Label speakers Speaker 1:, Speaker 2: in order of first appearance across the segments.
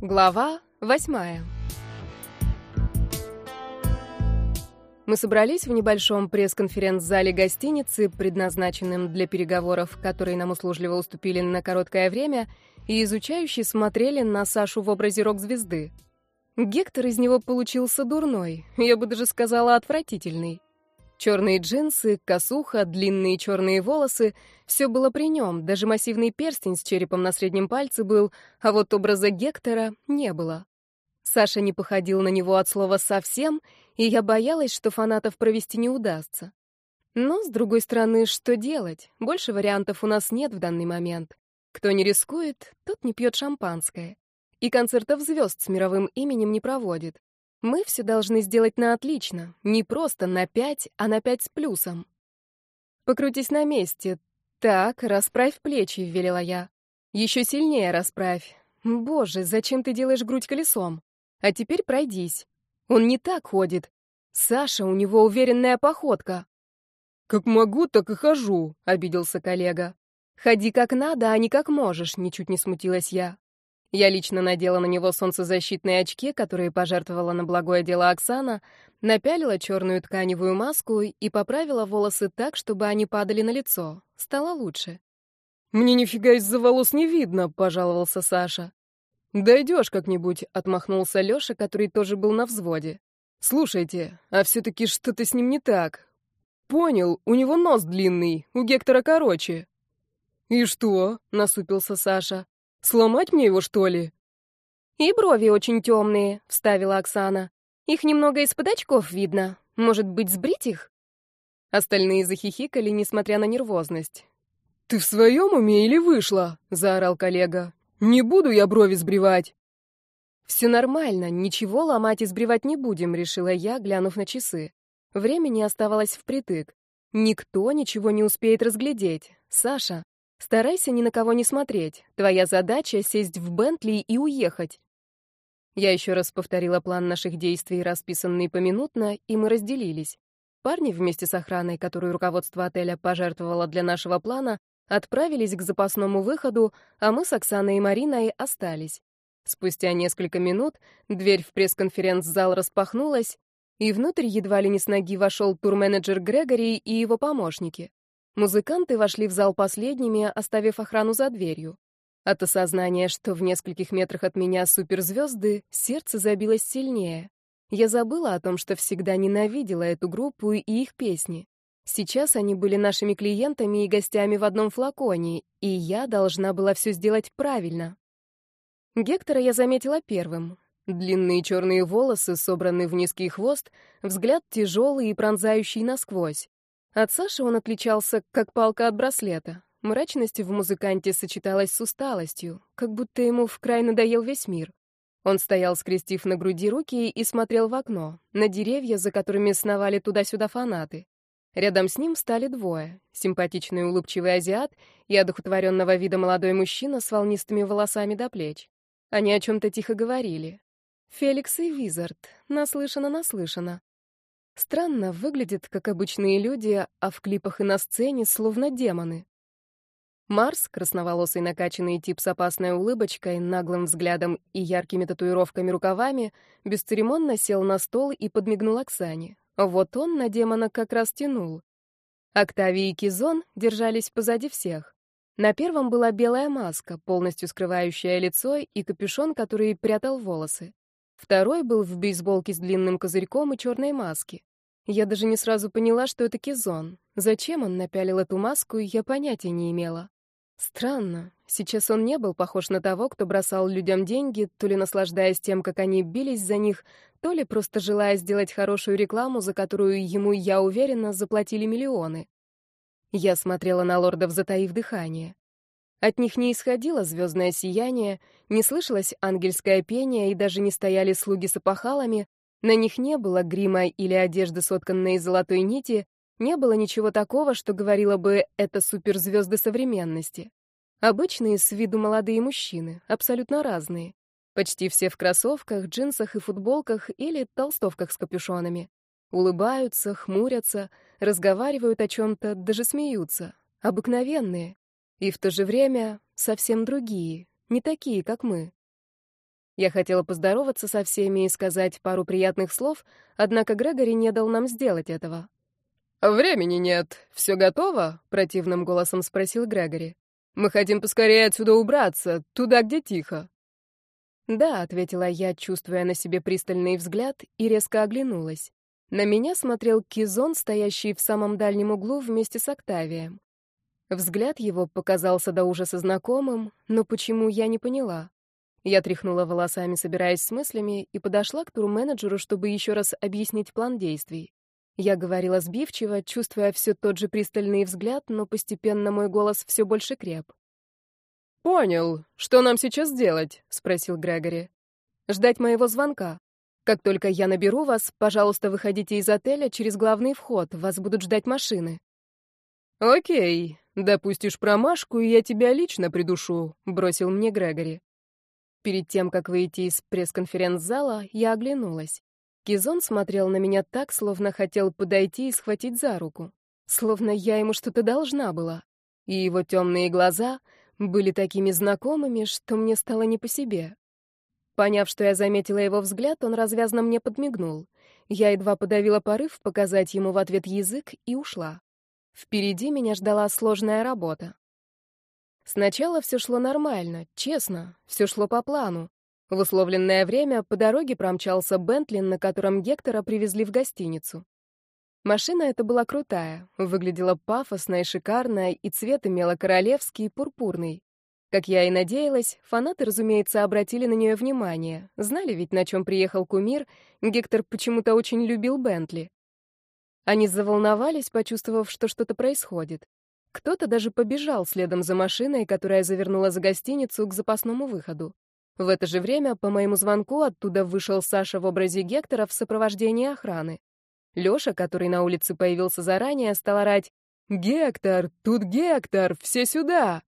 Speaker 1: Глава восьмая. Мы собрались в небольшом пресс-конференц-зале гостиницы, предназначенном для переговоров, которые нам услужливо уступили на короткое время, и изучающие смотрели на Сашу в образе рок-звезды. Гектор из него получился дурной, я бы даже сказала отвратительный. Черные джинсы, косуха, длинные черные волосы — все было при нем, даже массивный перстень с черепом на среднем пальце был, а вот образа Гектора не было. Саша не походил на него от слова совсем, и я боялась, что фанатов провести не удастся. Но, с другой стороны, что делать? Больше вариантов у нас нет в данный момент. Кто не рискует, тот не пьет шампанское. И концертов звезд с мировым именем не проводит. Мы все должны сделать на отлично, не просто на пять, а на пять с плюсом. Покрутись на месте. Так, расправь плечи, велела я. Еще сильнее расправь. Боже, зачем ты делаешь грудь колесом? А теперь пройдись. Он не так ходит. Саша, у него уверенная походка.
Speaker 2: Как могу, так и хожу, обиделся коллега.
Speaker 1: Ходи как надо, а не как можешь, ничуть не смутилась я. Я лично надела на него солнцезащитные очки, которые пожертвовала на благое дело Оксана, напялила черную тканевую маску и поправила волосы так, чтобы они падали на лицо. Стало лучше.
Speaker 2: «Мне нифига из-за волос не видно», — пожаловался Саша. «Дойдешь как-нибудь», — отмахнулся Лёша, который тоже был на взводе. «Слушайте, а все-таки что-то с ним не так. Понял, у него нос длинный, у Гектора короче». «И что?» — насупился Саша. Сломать мне его, что ли?»
Speaker 1: «И брови очень темные», — вставила Оксана. «Их немного из-под очков видно. Может быть, сбрить их?» Остальные захихикали, несмотря на нервозность.
Speaker 2: «Ты в своем уме или вышла?» — заорал коллега. «Не буду я брови сбривать».
Speaker 1: «Все нормально, ничего ломать и сбривать не будем», — решила я, глянув на часы. Времени оставалось впритык. Никто ничего не успеет разглядеть. Саша, Старайся ни на кого не смотреть. Твоя задача — сесть в Бентли и уехать. Я еще раз повторила план наших действий, расписанный поминутно, и мы разделились. Парни вместе с охраной, которую руководство отеля пожертвовало для нашего плана, отправились к запасному выходу, а мы с Оксаной и Мариной остались. Спустя несколько минут дверь в пресс-конференц-зал распахнулась, и внутрь едва ли не с ноги вошел турменеджер Грегори и его помощники. Музыканты вошли в зал последними, оставив охрану за дверью. От осознания, что в нескольких метрах от меня суперзвезды, сердце забилось сильнее. Я забыла о том, что всегда ненавидела эту группу и их песни. Сейчас они были нашими клиентами и гостями в одном флаконе, и я должна была все сделать правильно. Гектора я заметила первым. Длинные черные волосы, собранные в низкий хвост, взгляд тяжелый и пронзающий насквозь. От Саши он отличался, как палка от браслета. Мрачность в музыканте сочеталась с усталостью, как будто ему в край надоел весь мир. Он стоял, скрестив на груди руки, и смотрел в окно, на деревья, за которыми сновали туда-сюда фанаты. Рядом с ним стали двое — симпатичный улыбчивый азиат и одухотворенного вида молодой мужчина с волнистыми волосами до плеч. Они о чем-то тихо говорили. Феликс и Визард. Наслышано-наслышано. Странно, выглядят как обычные люди, а в клипах и на сцене словно демоны. Марс, красноволосый накачанный тип с опасной улыбочкой, наглым взглядом и яркими татуировками рукавами, бесцеремонно сел на стол и подмигнул Оксане. Вот он на демона как раз тянул. Октавий и Кизон держались позади всех. На первом была белая маска, полностью скрывающая лицо, и капюшон, который прятал волосы. Второй был в бейсболке с длинным козырьком и черной маске. Я даже не сразу поняла, что это Кизон. Зачем он напялил эту маску, я понятия не имела. Странно. Сейчас он не был похож на того, кто бросал людям деньги, то ли наслаждаясь тем, как они бились за них, то ли просто желая сделать хорошую рекламу, за которую ему, я уверена, заплатили миллионы. Я смотрела на лордов, затаив дыхание. От них не исходило звездное сияние, не слышалось ангельское пение и даже не стояли слуги с опахалами, на них не было грима или одежды, сотканной из золотой нити, не было ничего такого, что говорило бы «это суперзвезды современности». Обычные с виду молодые мужчины, абсолютно разные. Почти все в кроссовках, джинсах и футболках или толстовках с капюшонами. Улыбаются, хмурятся, разговаривают о чем-то, даже смеются. Обыкновенные. И в то же время совсем другие, не такие, как мы. Я хотела поздороваться со всеми и сказать пару приятных слов, однако Грегори не дал нам сделать этого.
Speaker 2: «Времени нет. Все готово?» — противным голосом спросил Грегори. «Мы хотим поскорее отсюда убраться, туда, где тихо».
Speaker 1: «Да», — ответила я, чувствуя на себе пристальный взгляд, и резко оглянулась. На меня смотрел Кизон, стоящий в самом дальнем углу вместе с Октавием. Взгляд его показался до ужаса знакомым, но почему я не поняла. Я тряхнула волосами, собираясь с мыслями, и подошла к турменеджеру, чтобы еще раз объяснить план действий. Я говорила сбивчиво, чувствуя все тот же пристальный взгляд, но постепенно мой голос все больше креп.
Speaker 2: «Понял. Что нам сейчас делать?» — спросил Грегори.
Speaker 1: «Ждать моего звонка. Как только я наберу вас, пожалуйста, выходите из отеля через главный вход, вас будут ждать машины».
Speaker 2: «Окей. Допустишь промашку, и я тебя лично придушу», — бросил мне Грегори.
Speaker 1: Перед тем, как выйти из пресс-конференц-зала, я оглянулась. Кизон смотрел на меня так, словно хотел подойти и схватить за руку. Словно я ему что-то должна была. И его темные глаза были такими знакомыми, что мне стало не по себе. Поняв, что я заметила его взгляд, он развязно мне подмигнул. Я едва подавила порыв показать ему в ответ язык и ушла. Впереди меня ждала сложная работа. Сначала все шло нормально, честно, все шло по плану. В условленное время по дороге промчался Бентли, на котором Гектора привезли в гостиницу. Машина эта была крутая, выглядела пафосно и шикарно, и цвет имела королевский и пурпурный. Как я и надеялась, фанаты, разумеется, обратили на нее внимание. Знали ведь, на чем приехал кумир, Гектор почему-то очень любил Бентли. Они заволновались, почувствовав, что что-то происходит. Кто-то даже побежал следом за машиной, которая завернула за гостиницу к запасному выходу. В это же время по моему звонку оттуда вышел Саша в образе Гектора в сопровождении охраны. Лёша, который на улице появился заранее, стал орать «Гектор! Тут Гектор! Все сюда!»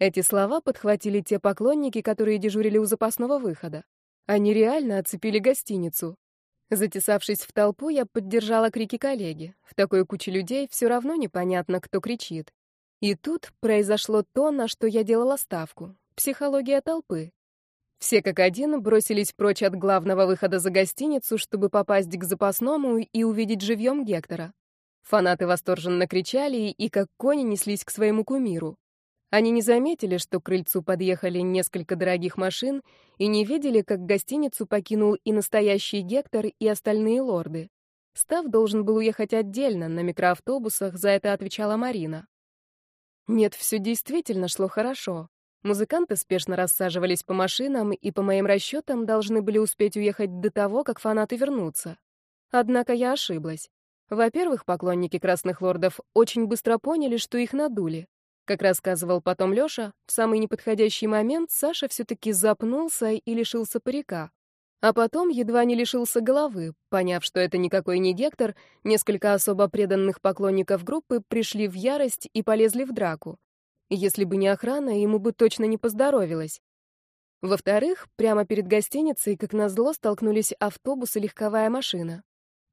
Speaker 1: Эти слова подхватили те поклонники, которые дежурили у запасного выхода. Они реально оцепили гостиницу. Затесавшись в толпу, я поддержала крики коллеги. В такой куче людей все равно непонятно, кто кричит. И тут произошло то, на что я делала ставку — психология толпы. Все как один бросились прочь от главного выхода за гостиницу, чтобы попасть к запасному и увидеть живьем Гектора. Фанаты восторженно кричали и как кони неслись к своему кумиру. Они не заметили, что к крыльцу подъехали несколько дорогих машин, и не видели, как гостиницу покинул и настоящий Гектор, и остальные лорды. Став должен был уехать отдельно, на микроавтобусах, за это отвечала Марина. Нет, все действительно шло хорошо. Музыканты спешно рассаживались по машинам и, по моим расчетам, должны были успеть уехать до того, как фанаты вернутся. Однако я ошиблась. Во-первых, поклонники Красных Лордов очень быстро поняли, что их надули. Как рассказывал потом Лёша, в самый неподходящий момент Саша все-таки запнулся и лишился парика. А потом едва не лишился головы, поняв, что это никакой не Гектор, несколько особо преданных поклонников группы пришли в ярость и полезли в драку. Если бы не охрана, ему бы точно не поздоровилось. Во-вторых, прямо перед гостиницей, как назло, столкнулись автобус и легковая машина.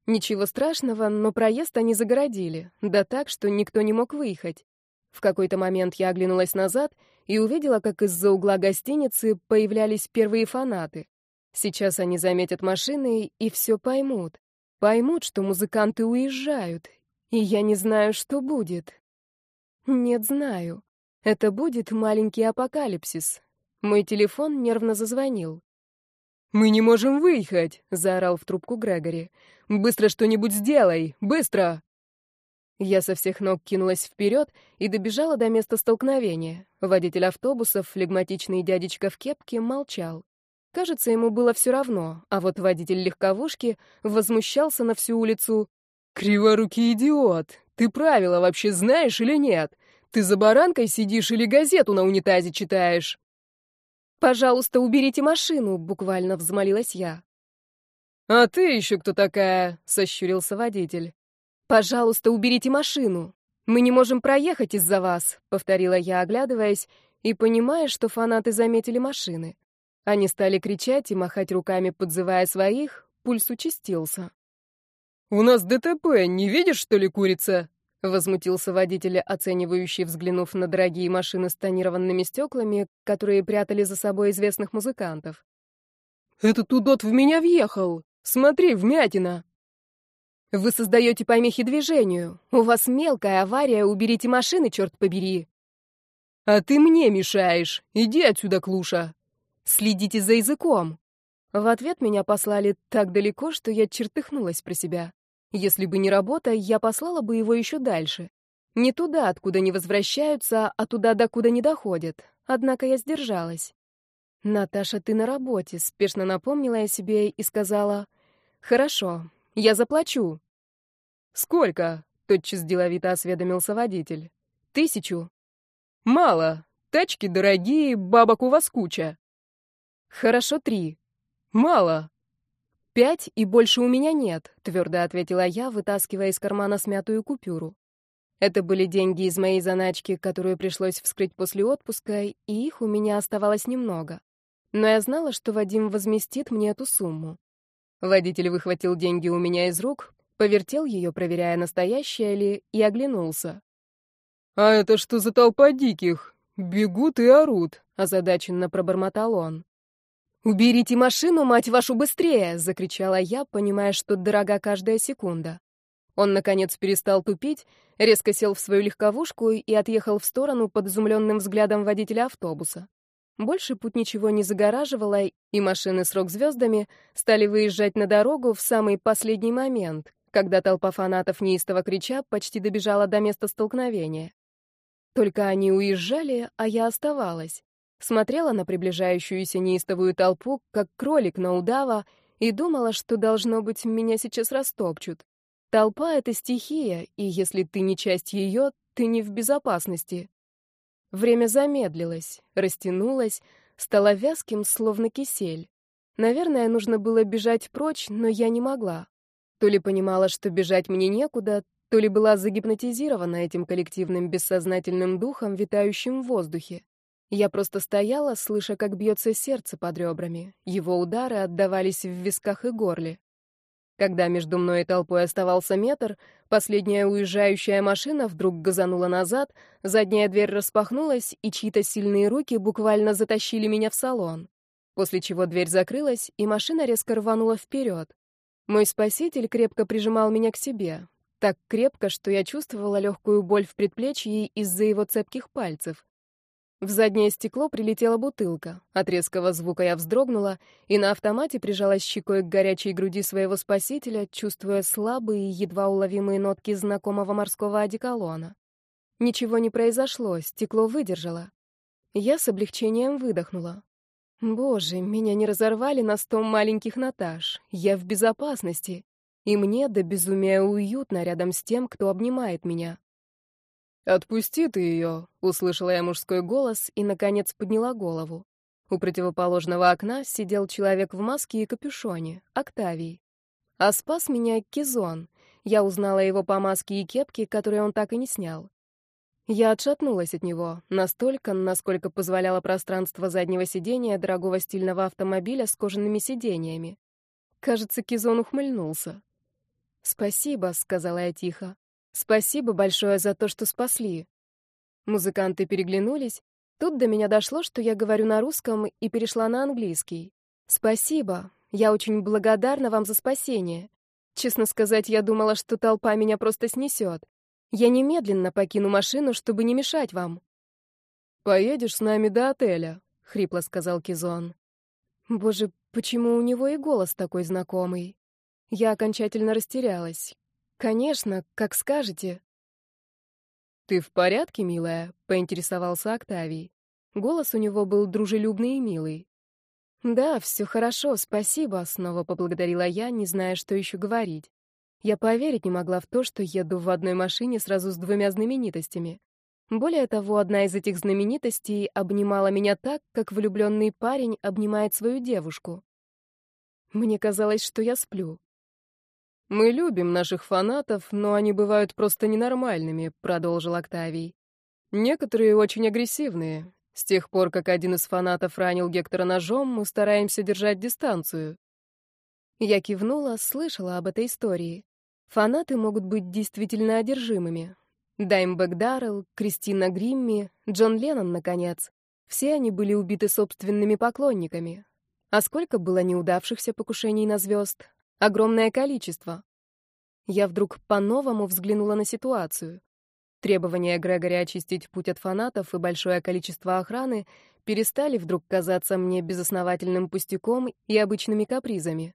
Speaker 1: Ничего страшного, но проезд они загородили, да так, что никто не мог выехать. В какой-то момент я оглянулась назад и увидела, как из-за угла гостиницы появлялись первые фанаты. Сейчас они заметят машины и все поймут. Поймут, что музыканты уезжают. И я не знаю, что будет. Нет, знаю. Это будет маленький апокалипсис. Мой телефон нервно зазвонил.
Speaker 2: «Мы не можем выехать!» — заорал в трубку Грегори. «Быстро что-нибудь сделай! Быстро!»
Speaker 1: Я со всех ног кинулась вперед и добежала до места столкновения. Водитель автобуса, флегматичный дядечка в кепке, молчал. Кажется, ему было все равно, а вот водитель легковушки возмущался на всю улицу.
Speaker 2: «Криворукий идиот! Ты правила вообще знаешь или нет? Ты за баранкой сидишь или газету на унитазе читаешь?»
Speaker 1: «Пожалуйста, уберите машину», — буквально взмолилась я.
Speaker 2: «А ты еще кто такая?» — сощурился водитель.
Speaker 1: «Пожалуйста, уберите машину. Мы не можем проехать из-за вас», — повторила я, оглядываясь, и понимая, что фанаты заметили машины. Они стали кричать и махать руками, подзывая своих, пульс участился.
Speaker 2: «У нас ДТП, не видишь, что ли, курица?» Возмутился водитель, оценивающий, взглянув на дорогие машины с тонированными стеклами, которые прятали за собой известных музыкантов. Этот удот в меня въехал! Смотри, вмятина!»
Speaker 1: «Вы создаете помехи движению. У вас мелкая авария, уберите машины, черт побери!»
Speaker 2: «А ты мне мешаешь! Иди отсюда, Клуша!»
Speaker 1: «Следите за языком!» В ответ меня послали так далеко, что я чертыхнулась про себя. Если бы не работа, я послала бы его еще дальше. Не туда, откуда не возвращаются, а туда, докуда не доходят. Однако я сдержалась. «Наташа, ты на работе», — спешно напомнила я себе и сказала, «Хорошо, я заплачу».
Speaker 2: «Сколько?» — тотчас деловито осведомился водитель.
Speaker 1: «Тысячу».
Speaker 2: «Мало. Тачки дорогие, бабок у вас куча».
Speaker 1: «Хорошо, три».
Speaker 2: «Мало».
Speaker 1: «Пять и больше у меня нет», — твердо ответила я, вытаскивая из кармана смятую купюру. Это были деньги из моей заначки, которую пришлось вскрыть после отпуска, и их у меня оставалось немного. Но я знала, что Вадим возместит мне эту сумму. Водитель выхватил деньги у меня из рук, повертел ее, проверяя, настоящая ли, и оглянулся.
Speaker 2: «А это что за толпа диких? Бегут и орут», — озадаченно пробормотал он.
Speaker 1: «Уберите машину, мать вашу, быстрее!» — закричала я, понимая, что дорога каждая секунда. Он, наконец, перестал тупить, резко сел в свою легковушку и отъехал в сторону под изумленным взглядом водителя автобуса. Больше путь ничего не загораживало, и машины с рок-звездами стали выезжать на дорогу в самый последний момент, когда толпа фанатов неистово крича почти добежала до места столкновения. Только они уезжали, а я оставалась смотрела на приближающуюся неистовую толпу, как кролик на удава, и думала, что, должно быть, меня сейчас растопчут. Толпа — это стихия, и если ты не часть ее, ты не в безопасности. Время замедлилось, растянулось, стало вязким, словно кисель. Наверное, нужно было бежать прочь, но я не могла. То ли понимала, что бежать мне некуда, то ли была загипнотизирована этим коллективным бессознательным духом, витающим в воздухе. Я просто стояла, слыша, как бьется сердце под ребрами. Его удары отдавались в висках и горле. Когда между мной и толпой оставался метр, последняя уезжающая машина вдруг газанула назад, задняя дверь распахнулась, и чьи-то сильные руки буквально затащили меня в салон. После чего дверь закрылась, и машина резко рванула вперед. Мой спаситель крепко прижимал меня к себе. Так крепко, что я чувствовала легкую боль в предплечье из-за его цепких пальцев. В заднее стекло прилетела бутылка. От резкого звука я вздрогнула и на автомате прижалась щекой к горячей груди своего спасителя, чувствуя слабые, едва уловимые нотки знакомого морского одеколона. Ничего не произошло, стекло выдержало. Я с облегчением выдохнула. Боже, меня не разорвали на сто маленьких Наташ. Я в безопасности. И мне до безумия уютно рядом с тем, кто обнимает меня.
Speaker 2: «Отпусти ты ее!» — услышала я мужской голос и, наконец, подняла голову. У противоположного окна сидел человек в маске и капюшоне, Октавий. А спас меня Кизон. Я узнала его по маске и кепке, которые он так и не снял. Я отшатнулась от него, настолько, насколько позволяло пространство заднего сидения дорогого стильного автомобиля с кожаными сидениями. Кажется, Кизон ухмыльнулся. «Спасибо», — сказала я тихо. Спасибо большое за то, что спасли. Музыканты переглянулись. Тут до меня дошло, что я говорю на русском и перешла на английский. Спасибо. Я очень благодарна вам за спасение. Честно сказать, я думала, что толпа меня просто снесет. Я немедленно покину машину, чтобы не мешать вам. Поедешь с нами до отеля, хрипло сказал Кизон. Боже, почему у него и голос такой знакомый? Я окончательно растерялась. «Конечно, как скажете». «Ты в порядке, милая?» — поинтересовался Октавий. Голос у него был дружелюбный и милый. «Да, все хорошо, спасибо», — снова поблагодарила я, не зная, что еще говорить. Я поверить не могла в то, что еду в одной машине сразу с двумя знаменитостями. Более того, одна из этих знаменитостей обнимала меня так, как влюбленный парень обнимает свою девушку. Мне казалось, что я сплю. «Мы любим наших фанатов, но они бывают просто ненормальными», — продолжил Октавий. «Некоторые очень агрессивные. С тех пор, как один из фанатов ранил Гектора ножом, мы стараемся держать дистанцию». Я кивнула, слышала об этой истории. Фанаты могут быть действительно одержимыми. Даймбек Даррелл, Кристина Гримми, Джон Леннон, наконец. Все они были убиты собственными поклонниками.
Speaker 1: А сколько было неудавшихся покушений на звезд? Огромное количество. Я вдруг по-новому взглянула на ситуацию. Требования Грегори очистить путь от фанатов и большое количество охраны перестали вдруг казаться мне безосновательным пустяком и обычными капризами.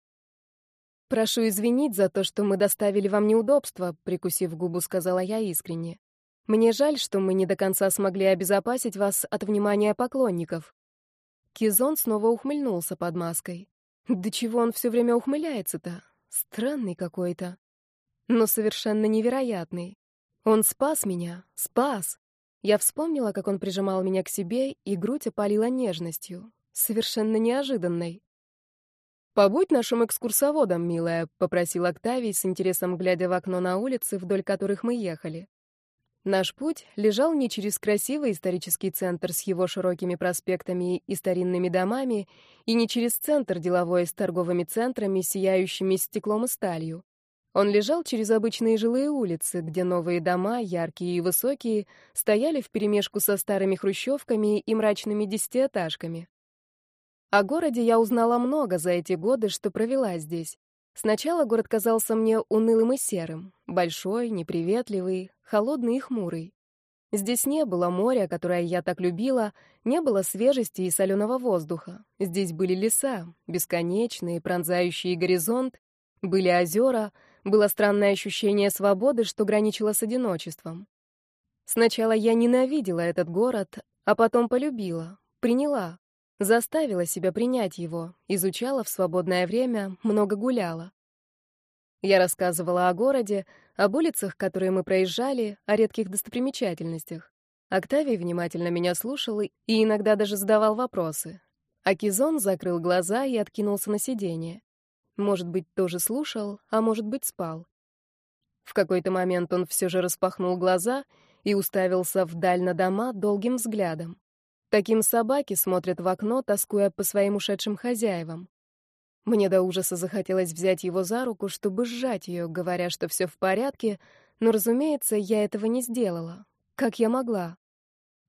Speaker 1: «Прошу извинить за то, что мы доставили вам неудобства», — прикусив губу, сказала я искренне. «Мне жаль, что мы не до конца смогли обезопасить вас от внимания поклонников». Кизон снова ухмыльнулся под маской. «Да чего он все время ухмыляется-то? Странный какой-то. Но совершенно невероятный. Он спас меня, спас. Я вспомнила, как он прижимал меня к себе, и грудь опалила нежностью, совершенно неожиданной. «Побудь нашим экскурсоводом, милая», — попросил Октавий с интересом, глядя в окно на улицы, вдоль которых мы ехали. Наш путь лежал не через красивый исторический центр с его широкими проспектами и старинными домами, и не через центр деловой с торговыми центрами, сияющими стеклом и сталью. Он лежал через обычные жилые улицы, где новые дома, яркие и высокие, стояли вперемешку со старыми хрущевками и мрачными десятиэтажками. О городе я узнала много за эти годы, что провела здесь. Сначала город казался мне унылым и серым, большой, неприветливый, холодный и хмурый. Здесь не было моря, которое я так любила, не было свежести и соленого воздуха. Здесь были леса, бесконечные, пронзающие горизонт, были озера — было странное ощущение свободы, что граничило с одиночеством. Сначала я ненавидела этот город, а потом полюбила, приняла, заставила себя принять его, изучала в свободное время, много гуляла. Я рассказывала о городе, об улицах, которые мы проезжали, о редких достопримечательностях. Октавий внимательно меня слушал и иногда даже задавал вопросы. Акизон закрыл глаза и откинулся на сиденье. Может быть, тоже слушал, а может быть, спал. В какой-то момент он все же распахнул глаза и уставился вдаль на дома долгим взглядом. Таким собаки смотрят в окно, тоскуя по своим ушедшим хозяевам. Мне до ужаса захотелось взять его за руку, чтобы сжать ее, говоря, что все в порядке, но, разумеется, я этого не сделала. Как я могла?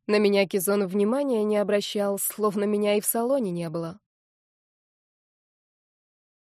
Speaker 1: На меня Кизон внимания не обращал, словно меня и в салоне не было.